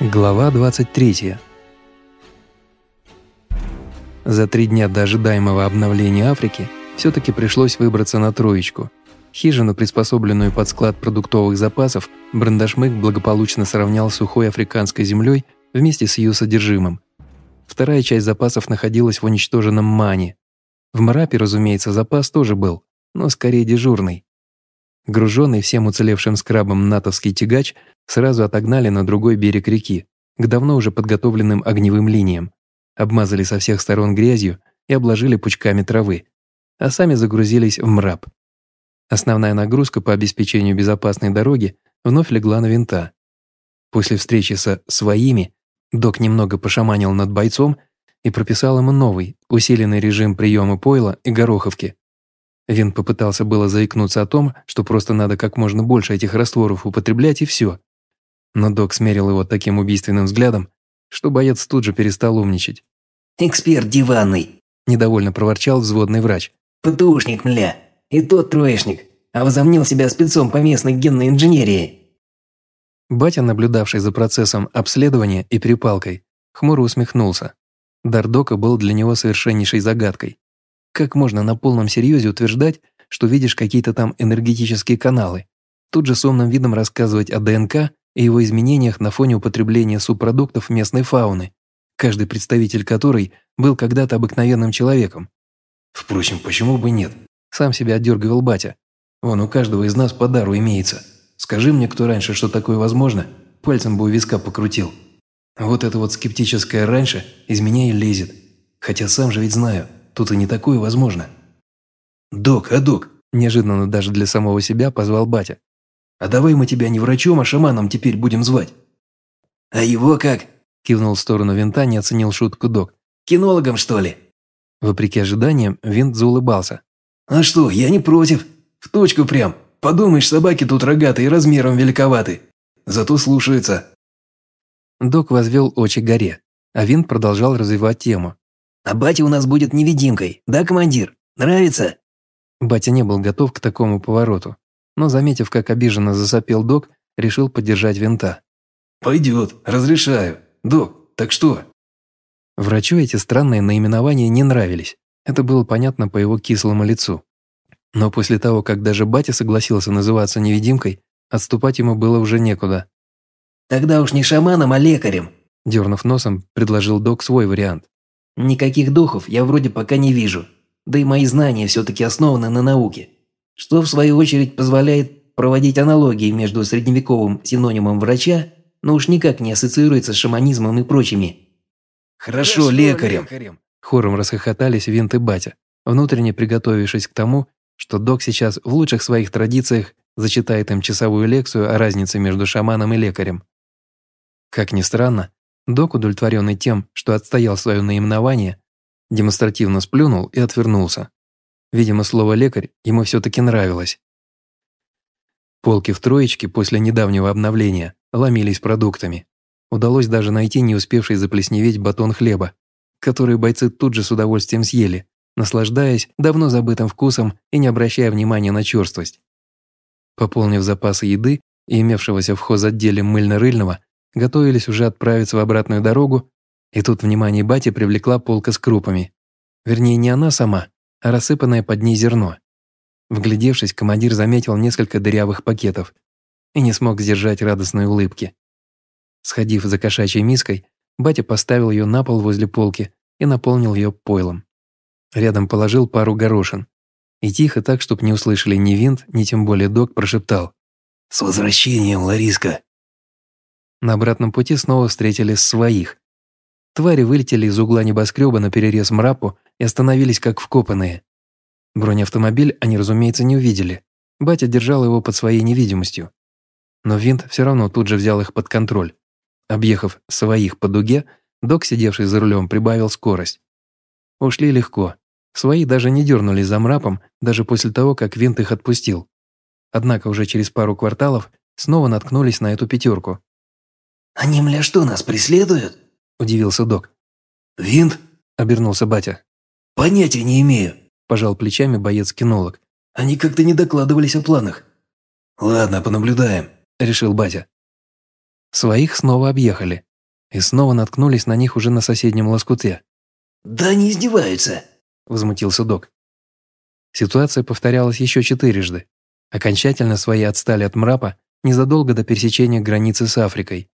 Глава 23 За три дня до ожидаемого обновления Африки все-таки пришлось выбраться на троечку. Хижину, приспособленную под склад продуктовых запасов, Брандашмык благополучно сравнял с сухой африканской землей вместе с ее содержимым. Вторая часть запасов находилась в уничтоженном Мане. В Марапе, разумеется, запас тоже был, но скорее дежурный. Груженный всем уцелевшим скрабом натовский тягач сразу отогнали на другой берег реки, к давно уже подготовленным огневым линиям, обмазали со всех сторон грязью и обложили пучками травы, а сами загрузились в мраб. Основная нагрузка по обеспечению безопасной дороги вновь легла на винта. После встречи со «своими» док немного пошаманил над бойцом и прописал ему новый, усиленный режим приема пойла и гороховки, Вин попытался было заикнуться о том, что просто надо как можно больше этих растворов употреблять и все. Но док смерил его таким убийственным взглядом, что боец тут же перестал умничать. «Эксперт диванный», – недовольно проворчал взводный врач. «ПТУшник, мля, и тот троечник, а возомнил себя спецом по местной генной инженерии». Батя, наблюдавший за процессом обследования и перепалкой, хмуро усмехнулся. Дар Дока был для него совершеннейшей загадкой. Как можно на полном серьезе утверждать, что видишь какие-то там энергетические каналы? Тут же с умным видом рассказывать о ДНК и его изменениях на фоне употребления субпродуктов местной фауны, каждый представитель которой был когда-то обыкновенным человеком. Впрочем, почему бы нет? Сам себя отдергивал батя. Вон у каждого из нас по дару имеется. Скажи мне, кто раньше, что такое возможно, пальцем бы у виска покрутил. Вот это вот скептическое раньше из меня и лезет. Хотя сам же ведь знаю, Тут и не такое возможно. «Док, а док?» – неожиданно даже для самого себя позвал батя. «А давай мы тебя не врачом, а шаманом теперь будем звать». «А его как?» – кивнул в сторону винта, не оценил шутку док. «Кинологом, что ли?» Вопреки ожиданиям, винт заулыбался. «А что, я не против. В точку прям. Подумаешь, собаки тут рогатые и размером великоваты. Зато слушаются». Док возвел очи горе, а винт продолжал развивать тему. А батя у нас будет невидимкой, да, командир? Нравится?» Батя не был готов к такому повороту, но, заметив, как обиженно засопел док, решил поддержать винта. «Пойдет, разрешаю. Док, так что?» Врачу эти странные наименования не нравились. Это было понятно по его кислому лицу. Но после того, как даже батя согласился называться невидимкой, отступать ему было уже некуда. «Тогда уж не шаманом, а лекарем», дернув носом, предложил док свой вариант. Никаких духов я вроде пока не вижу, да и мои знания все-таки основаны на науке, что в свою очередь позволяет проводить аналогии между средневековым синонимом врача, но уж никак не ассоциируется с шаманизмом и прочими. «Хорошо, Хорошо лекарем!», лекарем. Хором расхохотались Винт и Батя, внутренне приготовившись к тому, что док сейчас в лучших своих традициях зачитает им часовую лекцию о разнице между шаманом и лекарем. Как ни странно, Док, удовлетворенный тем, что отстоял свое наименование, демонстративно сплюнул и отвернулся. Видимо, слово «лекарь» ему все-таки нравилось. Полки в троечке после недавнего обновления ломились продуктами. Удалось даже найти не успевший заплесневеть батон хлеба, который бойцы тут же с удовольствием съели, наслаждаясь давно забытым вкусом и не обращая внимания на черствость. Пополнив запасы еды и имевшегося в хозотделе мыльно-рыльного, готовились уже отправиться в обратную дорогу, и тут внимание бати привлекла полка с крупами. Вернее, не она сама, рассыпанное под ней зерно. Вглядевшись, командир заметил несколько дырявых пакетов и не смог сдержать радостной улыбки. Сходив за кошачьей миской, батя поставил ее на пол возле полки и наполнил ее пойлом. Рядом положил пару горошин. И тихо, так, чтоб не услышали ни винт, ни тем более док, прошептал. «С возвращением, Лариска!» На обратном пути снова встретили своих. Твари вылетели из угла небоскреба на перерез мрапу и остановились как вкопанные. Бронеавтомобиль они, разумеется, не увидели. Батя держал его под своей невидимостью. Но винт все равно тут же взял их под контроль. Объехав своих по дуге, док, сидевший за рулем, прибавил скорость. Ушли легко. Свои даже не дернулись за мрапом, даже после того, как винт их отпустил. Однако уже через пару кварталов снова наткнулись на эту пятерку. «Они, мля, что, нас преследуют?» – удивился док. «Винт?» – обернулся батя. «Понятия не имею», – пожал плечами боец-кинолог. «Они как-то не докладывались о планах». «Ладно, понаблюдаем», – решил батя. Своих снова объехали, и снова наткнулись на них уже на соседнем лоскуте. «Да они издеваются!» – возмутился док. Ситуация повторялась еще четырежды. Окончательно свои отстали от мрапа незадолго до пересечения границы с Африкой.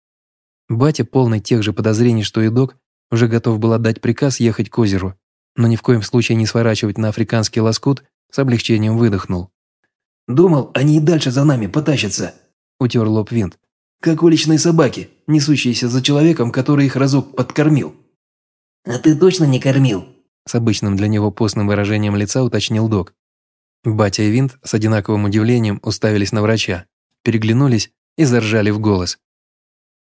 Батя, полный тех же подозрений, что и док, уже готов был отдать приказ ехать к озеру, но ни в коем случае не сворачивать на африканский лоскут, с облегчением выдохнул. «Думал, они и дальше за нами потащатся», – утер лоб винт. «Как уличные собаки, несущиеся за человеком, который их разок подкормил». «А ты точно не кормил?» С обычным для него постным выражением лица уточнил док. Батя и Винт с одинаковым удивлением уставились на врача, переглянулись и заржали в голос.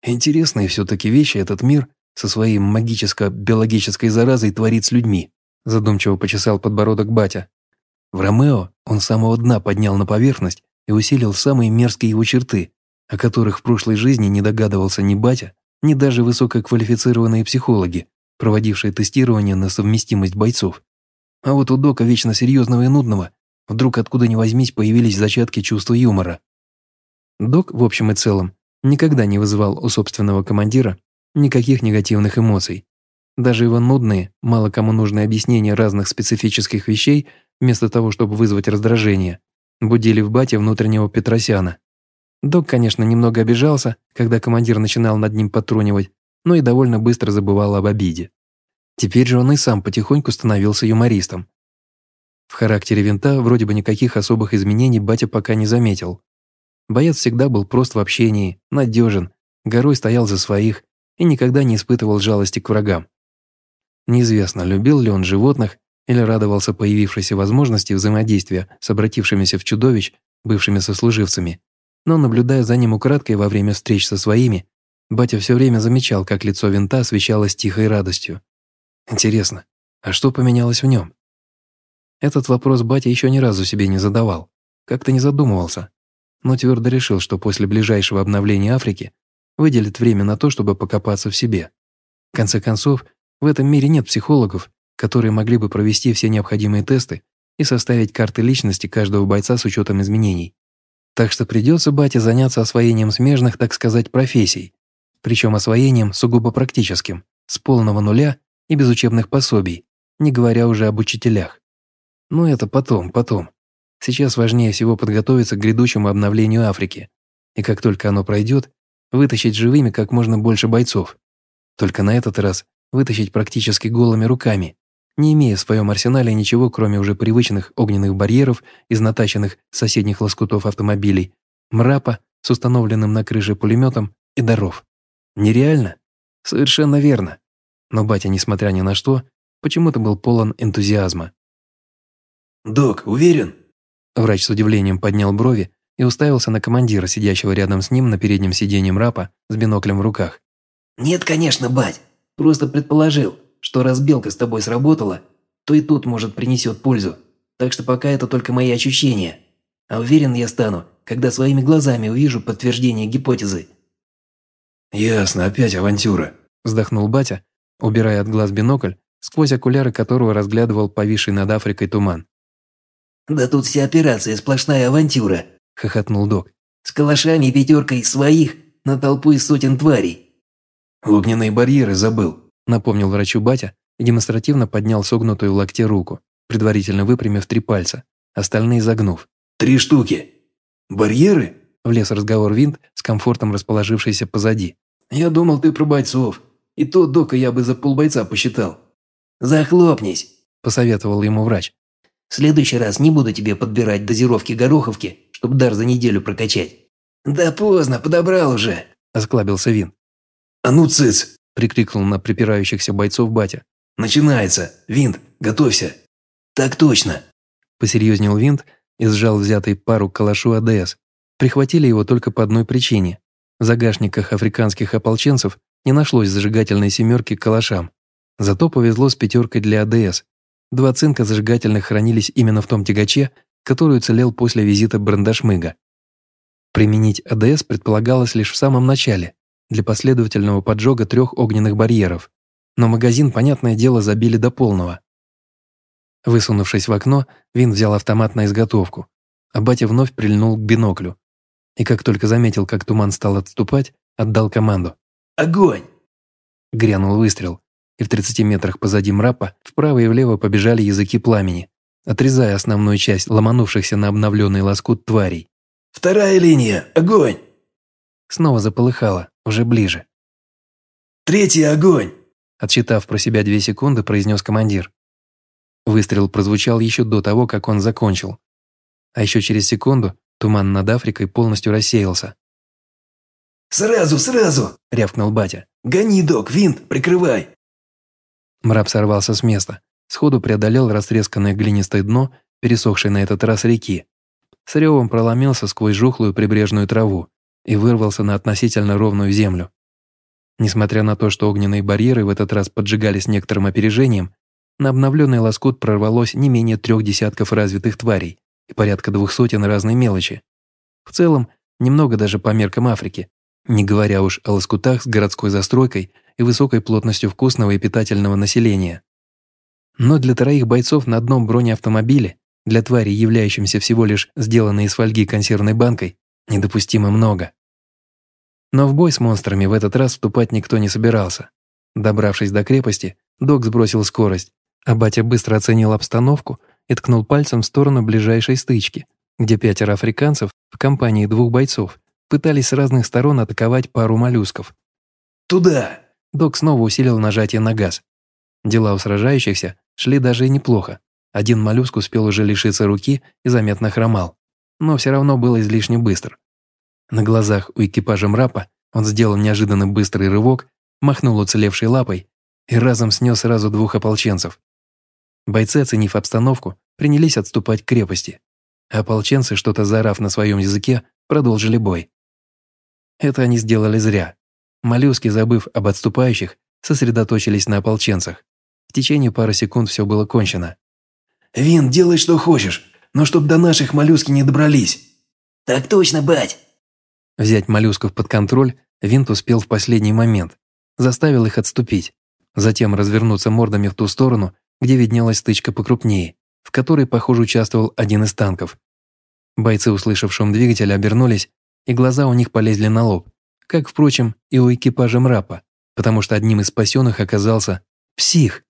Интересные все-таки вещи этот мир со своей магическо-биологической заразой творит с людьми, задумчиво почесал подбородок батя. В Ромео он с самого дна поднял на поверхность и усилил самые мерзкие его черты, о которых в прошлой жизни не догадывался ни батя, ни даже высококвалифицированные психологи, проводившие тестирование на совместимость бойцов. А вот у Дока вечно серьезного и нудного вдруг откуда ни возьмись появились зачатки чувства юмора. Док, в общем и целом, никогда не вызывал у собственного командира никаких негативных эмоций. Даже его нудные, мало кому нужные объяснения разных специфических вещей, вместо того, чтобы вызвать раздражение, будили в бате внутреннего Петросяна. Док, конечно, немного обижался, когда командир начинал над ним потрунивать, но и довольно быстро забывал об обиде. Теперь же он и сам потихоньку становился юмористом. В характере винта вроде бы никаких особых изменений батя пока не заметил. Боец всегда был прост в общении, надежен, горой стоял за своих и никогда не испытывал жалости к врагам. Неизвестно, любил ли он животных или радовался появившейся возможности взаимодействия с обратившимися в чудовищ, бывшими сослуживцами, но, наблюдая за ним украдкой во время встреч со своими, Батя все время замечал, как лицо винта освещалось тихой радостью. Интересно, а что поменялось в нем? Этот вопрос батя еще ни разу себе не задавал, как-то не задумывался, но твердо решил, что после ближайшего обновления Африки выделит время на то, чтобы покопаться в себе. В конце концов, в этом мире нет психологов, которые могли бы провести все необходимые тесты и составить карты личности каждого бойца с учетом изменений. Так что придется бате заняться освоением смежных, так сказать, профессий, причем освоением сугубо практическим, с полного нуля и без учебных пособий, не говоря уже об учителях. Но это потом, потом. Сейчас важнее всего подготовиться к грядущему обновлению Африки, и как только оно пройдет, вытащить живыми как можно больше бойцов. Только на этот раз вытащить практически голыми руками, не имея в своем арсенале ничего, кроме уже привычных огненных барьеров из натаченных соседних лоскутов автомобилей, мрапа с установленным на крыше пулеметом и даров. Нереально? Совершенно верно. Но батя, несмотря ни на что, почему-то был полон энтузиазма. «Док, уверен?» Врач с удивлением поднял брови и уставился на командира, сидящего рядом с ним на переднем сиденье мрапа с биноклем в руках. «Нет, конечно, бать. Просто предположил, что раз белка с тобой сработала, то и тут, может, принесет пользу. Так что пока это только мои ощущения. А уверен я стану, когда своими глазами увижу подтверждение гипотезы. «Ясно, опять авантюра», – вздохнул батя, убирая от глаз бинокль, сквозь окуляры которого разглядывал повисший над Африкой туман. «Да тут вся операция сплошная авантюра», – хохотнул док. «С калашами пятеркой своих на толпу из сотен тварей». «Огненные барьеры забыл», – напомнил врачу батя и демонстративно поднял согнутую в локте руку, предварительно выпрямив три пальца, остальные загнув. «Три штуки. Барьеры?» Влез разговор винт с комфортом расположившийся позади. «Я думал, ты про бойцов. И то дока я бы за полбойца посчитал». «Захлопнись», – посоветовал ему врач. «В следующий раз не буду тебе подбирать дозировки гороховки, чтобы дар за неделю прокачать». «Да поздно, подобрал уже», – осклабился Вин. «А ну, цыц!» – прикрикнул на припирающихся бойцов батя. «Начинается! Винт, готовься!» «Так точно!» – посерьезнел Винт и сжал взятый пару калашу АДС, Прихватили его только по одной причине. В загашниках африканских ополченцев не нашлось зажигательной семерки к калашам. Зато повезло с пятеркой для АДС. Два цинка зажигательных хранились именно в том тягаче, который уцелел после визита Брандашмыга. Применить АДС предполагалось лишь в самом начале, для последовательного поджога трех огненных барьеров, но магазин, понятное дело, забили до полного. Высунувшись в окно, Вин взял автомат на изготовку, а батя вновь прильнул к биноклю и как только заметил, как туман стал отступать, отдал команду. «Огонь!» Грянул выстрел, и в 30 метрах позади мрапа вправо и влево побежали языки пламени, отрезая основную часть ломанувшихся на обновленный лоскут тварей. «Вторая линия! Огонь!» Снова заполыхало, уже ближе. «Третий огонь!» Отсчитав про себя две секунды, произнес командир. Выстрел прозвучал еще до того, как он закончил. А еще через секунду туман над Африкой полностью рассеялся. «Сразу, сразу!» – рявкнул батя. «Гони, док, винт, прикрывай!» Мраб сорвался с места, сходу преодолел растресканное глинистое дно, пересохшее на этот раз реки. С ревом проломился сквозь жухлую прибрежную траву и вырвался на относительно ровную землю. Несмотря на то, что огненные барьеры в этот раз поджигались некоторым опережением, на обновленный лоскут прорвалось не менее трех десятков развитых тварей и порядка двух сотен разной мелочи. В целом, немного даже по меркам Африки, не говоря уж о лоскутах с городской застройкой и высокой плотностью вкусного и питательного населения. Но для троих бойцов на одном бронеавтомобиле, для тварей, являющимся всего лишь сделанной из фольги консервной банкой, недопустимо много. Но в бой с монстрами в этот раз вступать никто не собирался. Добравшись до крепости, док сбросил скорость, а батя быстро оценил обстановку и ткнул пальцем в сторону ближайшей стычки, где пятеро африканцев в компании двух бойцов пытались с разных сторон атаковать пару моллюсков. «Туда!» Док снова усилил нажатие на газ. Дела у сражающихся шли даже и неплохо. Один моллюск успел уже лишиться руки и заметно хромал, но все равно был излишне быстр. На глазах у экипажа мрапа он сделал неожиданно быстрый рывок, махнул уцелевшей лапой и разом снес сразу двух ополченцев. Бойцы, оценив обстановку, принялись отступать к крепости. Ополченцы, что-то заорав на своем языке, продолжили бой. Это они сделали зря. Моллюски, забыв об отступающих, сосредоточились на ополченцах. В течение пары секунд все было кончено. «Вин, делай, что хочешь, но чтоб до наших моллюски не добрались». «Так точно, бать!» Взять моллюсков под контроль Винт успел в последний момент. Заставил их отступить. Затем развернуться мордами в ту сторону, где виднелась стычка покрупнее, в которой, похоже, участвовал один из танков. Бойцы, услышав шум двигателя, обернулись, и глаза у них полезли на лоб как, впрочем, и у экипажа мрапа, потому что одним из спасенных оказался псих.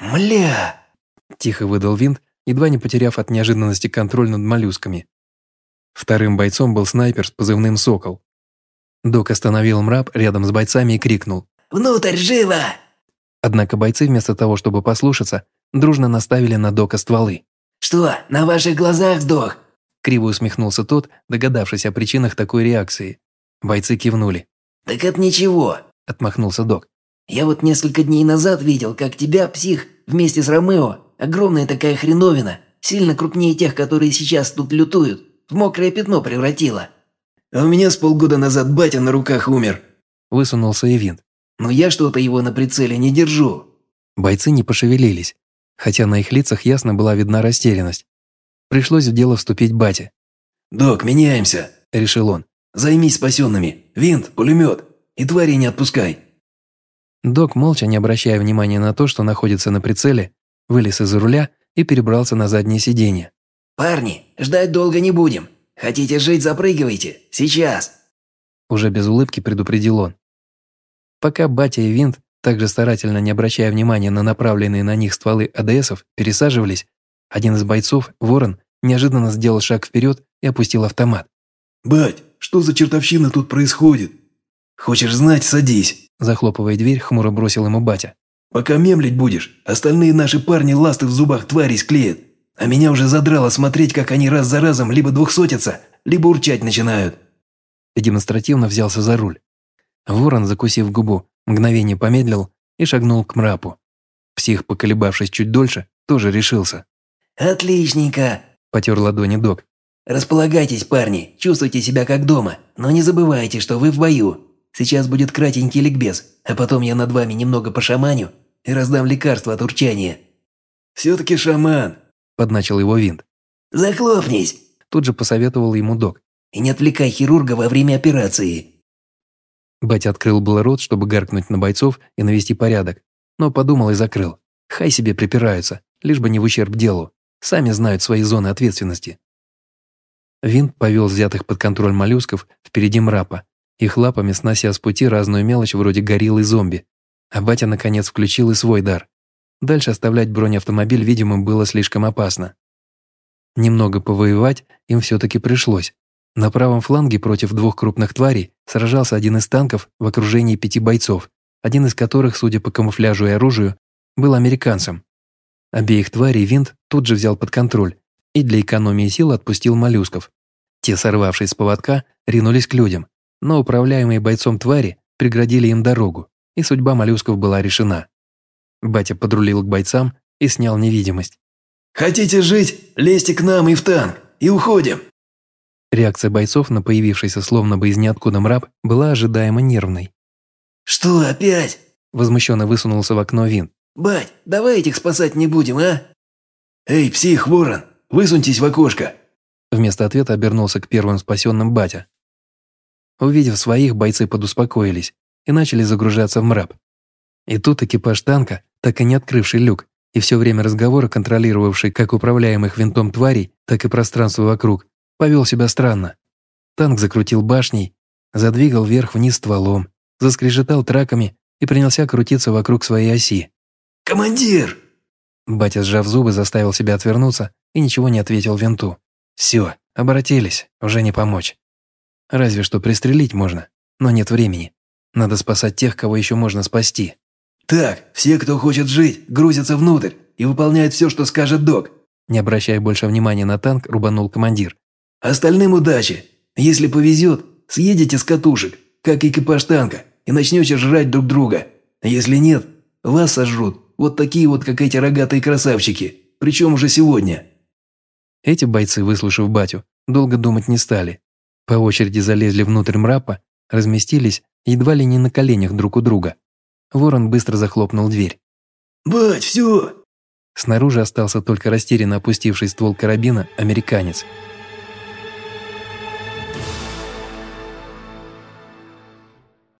«Мля!» – тихо выдал винт, едва не потеряв от неожиданности контроль над моллюсками. Вторым бойцом был снайпер с позывным «Сокол». Док остановил мрап рядом с бойцами и крикнул «Внутрь, живо!» Однако бойцы вместо того, чтобы послушаться, дружно наставили на Дока стволы. «Что, на ваших глазах сдох?» Криво усмехнулся тот, догадавшись о причинах такой реакции. Бойцы кивнули. «Так это ничего», – отмахнулся док. «Я вот несколько дней назад видел, как тебя, псих, вместе с Ромео, огромная такая хреновина, сильно крупнее тех, которые сейчас тут лютуют, в мокрое пятно превратила». «А у меня с полгода назад батя на руках умер», – высунулся и «Но я что-то его на прицеле не держу». Бойцы не пошевелились, хотя на их лицах ясно была видна растерянность. Пришлось в дело вступить бате. «Док, меняемся», – решил он. Займись спасенными. Винт, пулемет. И твари не отпускай». Док, молча не обращая внимания на то, что находится на прицеле, вылез из-за руля и перебрался на заднее сиденье. «Парни, ждать долго не будем. Хотите жить, запрыгивайте. Сейчас!» Уже без улыбки предупредил он. Пока Батя и Винт, также старательно не обращая внимания на направленные на них стволы АДСов, пересаживались, один из бойцов, Ворон, неожиданно сделал шаг вперед и опустил автомат. «Бать, что за чертовщина тут происходит? Хочешь знать, садись. Захлопывая дверь, хмуро бросил ему батя. Пока мемлить будешь, остальные наши парни ласты в зубах тварей склеят. А меня уже задрало смотреть, как они раз за разом либо двухсотятся, либо урчать начинают. И демонстративно взялся за руль. Ворон, закусив губу, мгновение помедлил и шагнул к мрапу. Псих, поколебавшись чуть дольше, тоже решился. «Отличненько!» – потер ладони док. «Располагайтесь, парни, чувствуйте себя как дома, но не забывайте, что вы в бою. Сейчас будет кратенький ликбез, а потом я над вами немного пошаманю и раздам лекарства от урчания». «Все-таки шаман», – подначил его винт. «Захлопнись», – тут же посоветовал ему док. «И не отвлекай хирурга во время операции». Батя открыл был рот, чтобы гаркнуть на бойцов и навести порядок, но подумал и закрыл. Хай себе припираются, лишь бы не в ущерб делу. Сами знают свои зоны ответственности. Винт повел взятых под контроль моллюсков впереди мрапа, их лапами снося с пути разную мелочь вроде горилл и зомби. А батя наконец включил и свой дар. Дальше оставлять бронеавтомобиль, видимо, было слишком опасно. Немного повоевать им все-таки пришлось. На правом фланге против двух крупных тварей сражался один из танков в окружении пяти бойцов, один из которых, судя по камуфляжу и оружию, был американцем. Обеих тварей винт тут же взял под контроль и для экономии сил отпустил моллюсков. Те, сорвавшись с поводка, ринулись к людям, но управляемые бойцом твари преградили им дорогу, и судьба моллюсков была решена. Батя подрулил к бойцам и снял невидимость. «Хотите жить? Лезьте к нам и в танк, и уходим!» Реакция бойцов на появившийся словно бы из ниоткуда мраб была ожидаемо нервной. «Что опять?» – возмущенно высунулся в окно Вин. «Бать, давай этих спасать не будем, а?» «Эй, псих, ворон, высуньтесь в окошко!» Вместо ответа обернулся к первым спасенным батя. Увидев своих, бойцы подуспокоились и начали загружаться в мраб. И тут экипаж танка, так и не открывший люк, и все время разговора контролировавший как управляемых винтом тварей, так и пространство вокруг, повел себя странно. Танк закрутил башней, задвигал вверх-вниз стволом, заскрежетал траками и принялся крутиться вокруг своей оси. «Командир!» Батя, сжав зубы, заставил себя отвернуться и ничего не ответил винту. «Все, обратились, уже не помочь. Разве что пристрелить можно, но нет времени. Надо спасать тех, кого еще можно спасти». «Так, все, кто хочет жить, грузятся внутрь и выполняют все, что скажет док». Не обращая больше внимания на танк, рубанул командир. «Остальным удачи. Если повезет, съедете с катушек, как экипаж танка, и начнете жрать друг друга. Если нет, вас сожрут вот такие вот, как эти рогатые красавчики, причем уже сегодня». Эти бойцы, выслушав батю, долго думать не стали. По очереди залезли внутрь мрапа, разместились едва ли не на коленях друг у друга. Ворон быстро захлопнул дверь. «Бать, все!» Снаружи остался только растерянно опустивший ствол карабина американец –